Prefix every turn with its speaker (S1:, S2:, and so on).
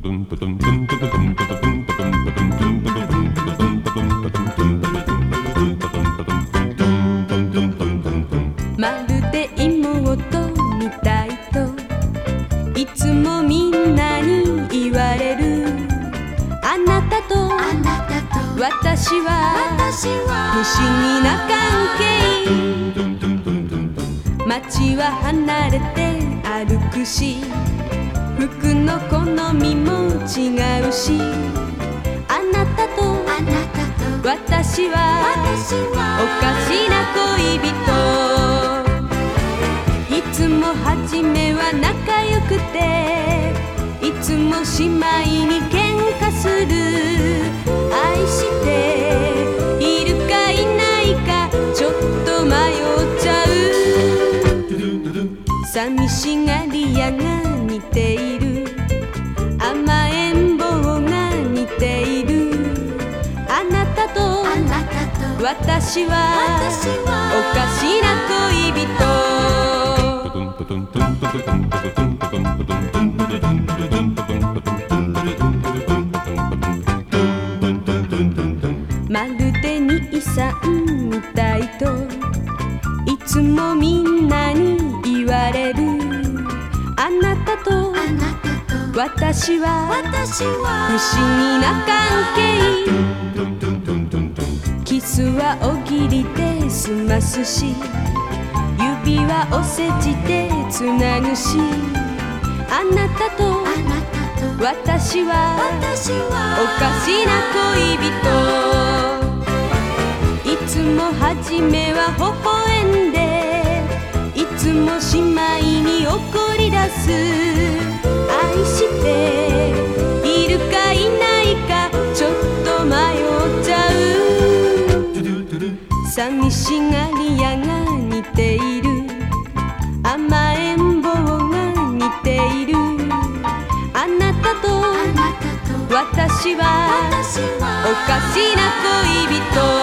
S1: まるで妹みたいといつもみんなに言われる。あなたと
S2: あなたと
S1: 私は
S2: 私は
S1: 不思議な関係街は離れて歩くし服の好みも違うしあなたと
S2: あなたと
S1: 私は
S2: 私は
S1: おかしな恋人。いつも初めは仲良くていつも姉妹に喧嘩する。愛しているかいないかちょっと迷っちゃう。寂しがり屋が似ているたと
S2: あなたと
S1: 私は
S2: 私は
S1: おかしな恋人。まるで兄さんみたいと。いつもたと私は不思議な関係。キスはおぎりで済ますし指はお世辞でつなぐしあなたと
S2: あなたと
S1: 私は
S2: 私は
S1: おかしな恋人。いつも初めは微笑んでいつも姉妹に怒り出す。寂しがり屋が似ている。甘えん坊が似ている。あなたと
S2: 私は
S1: おかしな恋人